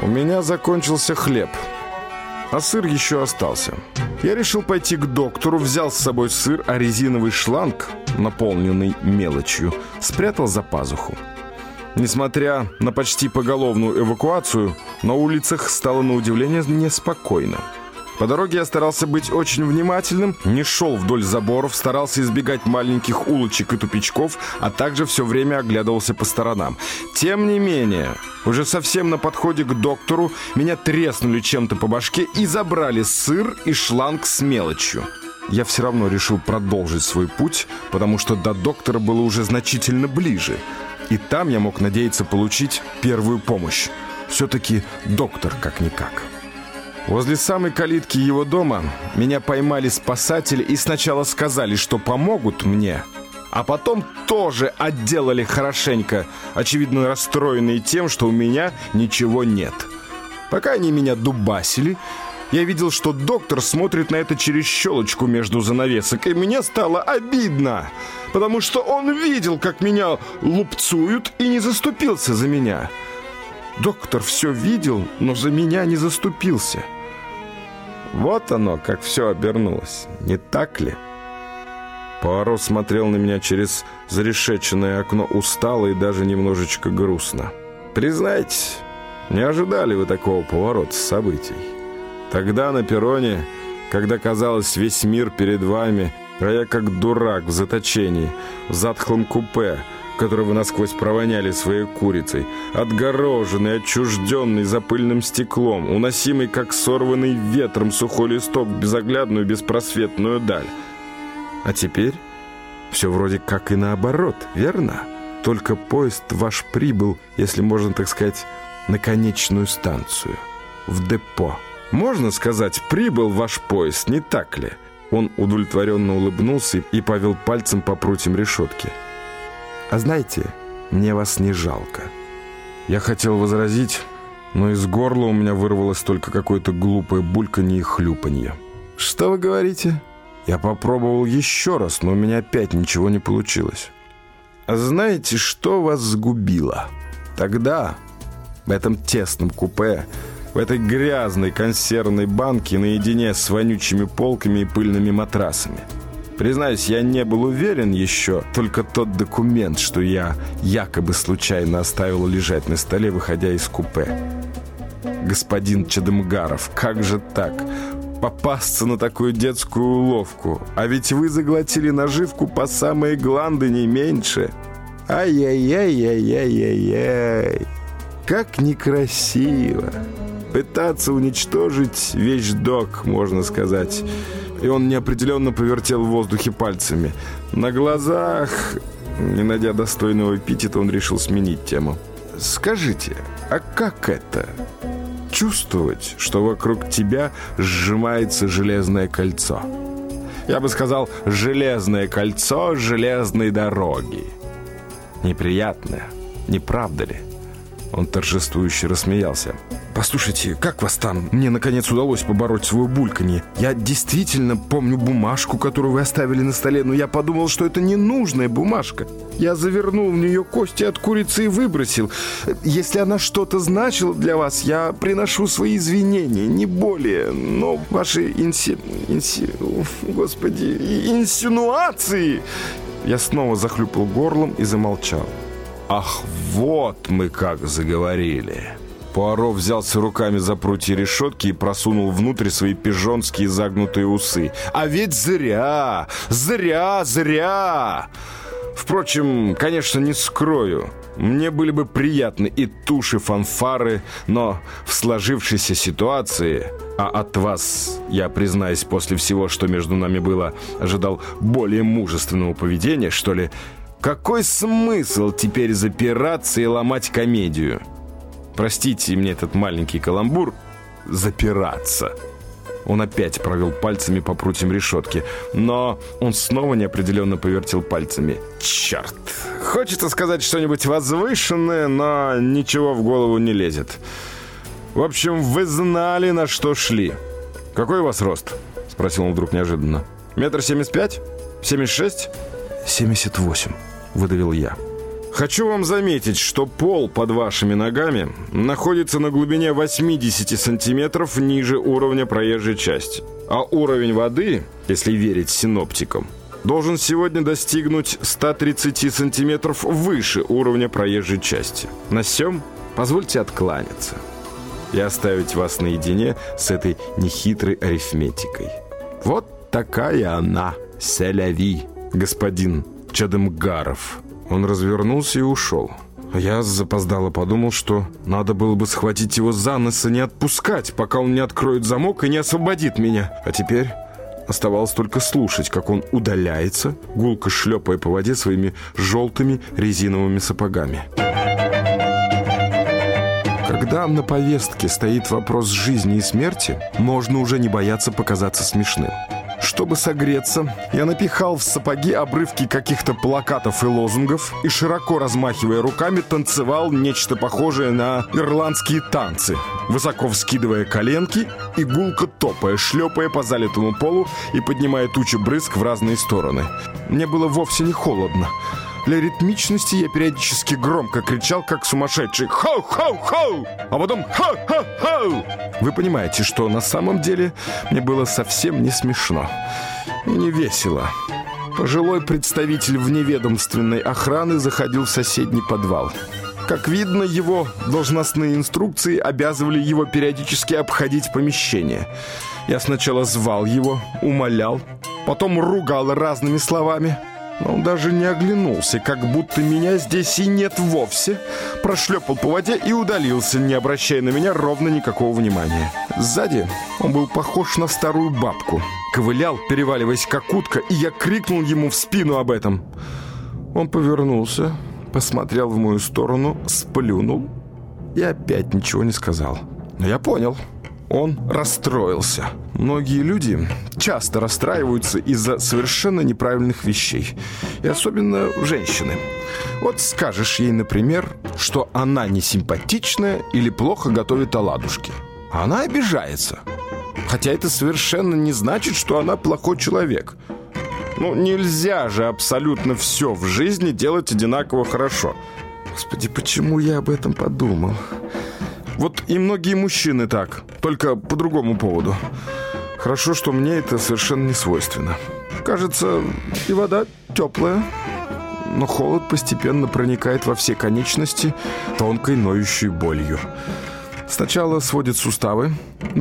У меня закончился хлеб, а сыр еще остался. Я решил пойти к доктору, взял с собой сыр, а резиновый шланг, наполненный мелочью, спрятал за пазуху. Несмотря на почти поголовную эвакуацию, на улицах стало на удивление неспокойно. По дороге я старался быть очень внимательным, не шел вдоль заборов, старался избегать маленьких улочек и тупичков, а также все время оглядывался по сторонам. Тем не менее, уже совсем на подходе к доктору меня треснули чем-то по башке и забрали сыр и шланг с мелочью. Я все равно решил продолжить свой путь, потому что до доктора было уже значительно ближе. И там я мог надеяться получить первую помощь. Все-таки доктор как-никак. Возле самой калитки его дома меня поймали спасатели и сначала сказали, что помогут мне, а потом тоже отделали хорошенько, очевидно расстроенные тем, что у меня ничего нет. Пока они меня дубасили, я видел, что доктор смотрит на это через щелочку между занавесок, и мне стало обидно, потому что он видел, как меня лупцуют, и не заступился за меня. Доктор все видел, но за меня не заступился. Вот оно, как все обернулось, не так ли? Пуаро смотрел на меня через зарешеченное окно устало и даже немножечко грустно. Признайтесь, не ожидали вы такого поворота событий? Тогда на перроне, когда казалось весь мир перед вами, а я как дурак в заточении, в затхлом купе, который вы насквозь провоняли своей курицей, отгороженный, отчужденный за пыльным стеклом, уносимый, как сорванный ветром сухой листок безоглядную беспросветную даль. А теперь все вроде как и наоборот, верно? Только поезд ваш прибыл, если можно так сказать, на конечную станцию, в депо. Можно сказать, прибыл ваш поезд, не так ли? Он удовлетворенно улыбнулся и повел пальцем по прутьям решетки. А знаете, мне вас не жалко. Я хотел возразить, но из горла у меня вырвалось только какое-то глупое бульканье и хлюпанье. Что вы говорите? Я попробовал еще раз, но у меня опять ничего не получилось. А знаете, что вас сгубило? Тогда, в этом тесном купе, в этой грязной консервной банке наедине с вонючими полками и пыльными матрасами. Признаюсь, я не был уверен еще, только тот документ, что я якобы случайно оставил лежать на столе, выходя из купе. Господин Чадымгаров, как же так? Попасться на такую детскую уловку. А ведь вы заглотили наживку по самые гланды, не меньше. Ай-яй-яй-яй-яй-яй-яй. Как некрасиво пытаться уничтожить вещдок, можно сказать. И он неопределенно повертел в воздухе пальцами. На глазах, не найдя достойного эпитета, он решил сменить тему. «Скажите, а как это? Чувствовать, что вокруг тебя сжимается железное кольцо?» Я бы сказал, железное кольцо железной дороги. Неприятное, не правда ли? Он торжествующе рассмеялся. «Послушайте, как вас там? Мне, наконец, удалось побороть свое бульканье. Я действительно помню бумажку, которую вы оставили на столе, но я подумал, что это ненужная бумажка. Я завернул в нее кости от курицы и выбросил. Если она что-то значила для вас, я приношу свои извинения, не более. Но ваши инси... инси... Господи, инсинуации...» Я снова захлюпал горлом и замолчал. «Ах, вот мы как заговорили!» Пуаро взялся руками за прутья решетки и просунул внутрь свои пижонские загнутые усы. «А ведь зря! Зря! Зря!» Впрочем, конечно, не скрою. Мне были бы приятны и туши, фанфары, но в сложившейся ситуации, а от вас, я признаюсь, после всего, что между нами было, ожидал более мужественного поведения, что ли, какой смысл теперь запираться и ломать комедию? Простите мне этот маленький каламбур. Запираться. Он опять провел пальцами по прутьям решетки, но он снова неопределенно повертел пальцами. Черт! Хочется сказать что-нибудь возвышенное, но ничего в голову не лезет. В общем, вы знали, на что шли. Какой у вас рост? Спросил он вдруг неожиданно. Метр семьдесят пять? Семьдесят шесть? Семьдесят восемь, выдавил я. Хочу вам заметить, что пол под вашими ногами находится на глубине 80 сантиметров ниже уровня проезжей части. А уровень воды, если верить синоптикам, должен сегодня достигнуть 130 сантиметров выше уровня проезжей части. На сём позвольте откланяться и оставить вас наедине с этой нехитрой арифметикой. Вот такая она, селяви, господин Чадемгаров. Он развернулся и ушел. Я запоздало подумал, что надо было бы схватить его за нос и не отпускать, пока он не откроет замок и не освободит меня. А теперь оставалось только слушать, как он удаляется, гулко шлепая по воде своими желтыми резиновыми сапогами. Когда на повестке стоит вопрос жизни и смерти, можно уже не бояться показаться смешным. Чтобы согреться, я напихал в сапоги обрывки каких-то плакатов и лозунгов и, широко размахивая руками, танцевал нечто похожее на ирландские танцы, высоко вскидывая коленки и гулко топая, шлепая по залитому полу и поднимая тучи брызг в разные стороны. Мне было вовсе не холодно. Для ритмичности я периодически громко кричал, как сумасшедший «Хоу-хоу-хоу!», а потом «Хоу-хоу-хоу!». Вы понимаете, что на самом деле мне было совсем не смешно и не весело. Пожилой представитель вневедомственной охраны заходил в соседний подвал. Как видно, его должностные инструкции обязывали его периодически обходить помещение. Я сначала звал его, умолял, потом ругал разными словами – но он даже не оглянулся, как будто меня здесь и нет вовсе. Прошлепал по воде и удалился, не обращая на меня ровно никакого внимания. Сзади он был похож на старую бабку. Ковылял, переваливаясь как утка, и я крикнул ему в спину об этом. Он повернулся, посмотрел в мою сторону, сплюнул и опять ничего не сказал. Но я понял. Он расстроился. Многие люди часто расстраиваются из-за совершенно неправильных вещей. И особенно женщины. Вот скажешь ей, например, что она не симпатичная или плохо готовит оладушки. Она обижается. Хотя это совершенно не значит, что она плохой человек. Ну, нельзя же абсолютно все в жизни делать одинаково хорошо. Господи, почему я об этом подумал? Вот и многие мужчины так, только по другому поводу. Хорошо, что мне это совершенно не свойственно. Кажется, и вода теплая, но холод постепенно проникает во все конечности тонкой ноющей болью. Сначала сводит суставы,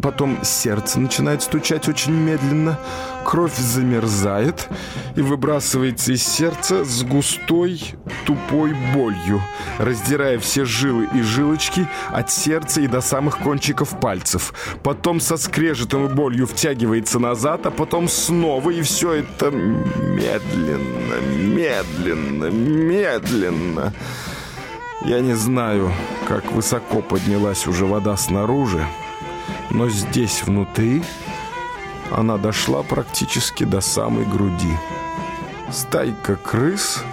потом сердце начинает стучать очень медленно, кровь замерзает и выбрасывается из сердца с густой, тупой болью, раздирая все жилы и жилочки от сердца и до самых кончиков пальцев. Потом со скрежетом и болью втягивается назад, а потом снова, и все это медленно, медленно, медленно. Я не знаю, как высоко поднялась уже вода снаружи, но здесь внутри она дошла практически до самой груди. Стайка крыс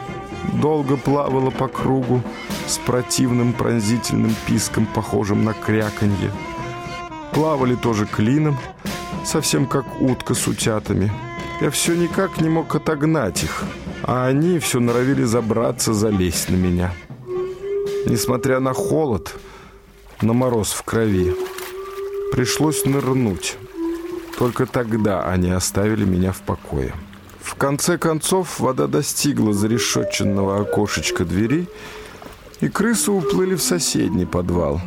долго плавала по кругу с противным пронзительным писком, похожим на кряканье. Плавали тоже клином, совсем как утка с утятами. Я все никак не мог отогнать их, а они все норовили забраться, залезть на меня. Несмотря на холод, на мороз в крови, пришлось нырнуть. Только тогда они оставили меня в покое. В конце концов вода достигла зарешетченного окошечка двери, и крысы уплыли в соседний подвал,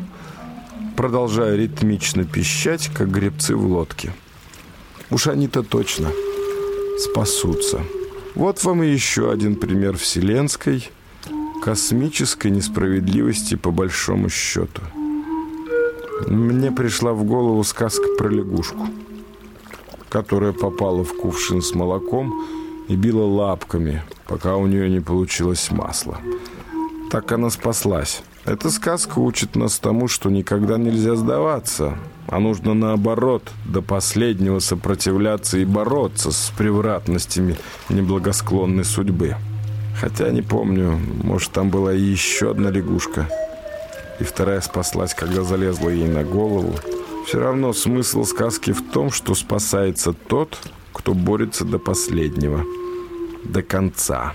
продолжая ритмично пищать, как гребцы в лодке. Уж они-то точно спасутся. Вот вам и еще один пример вселенской – космической несправедливости по большому счету. Мне пришла в голову сказка про лягушку, которая попала в кувшин с молоком и била лапками, пока у нее не получилось масло. Так она спаслась. Эта сказка учит нас тому, что никогда нельзя сдаваться, а нужно наоборот до последнего сопротивляться и бороться с превратностями неблагосклонной судьбы. Хотя не помню, может там была еще одна лягушка. И вторая спаслась, когда залезла ей на голову. Все равно смысл сказки в том, что спасается тот, кто борется до последнего, до конца.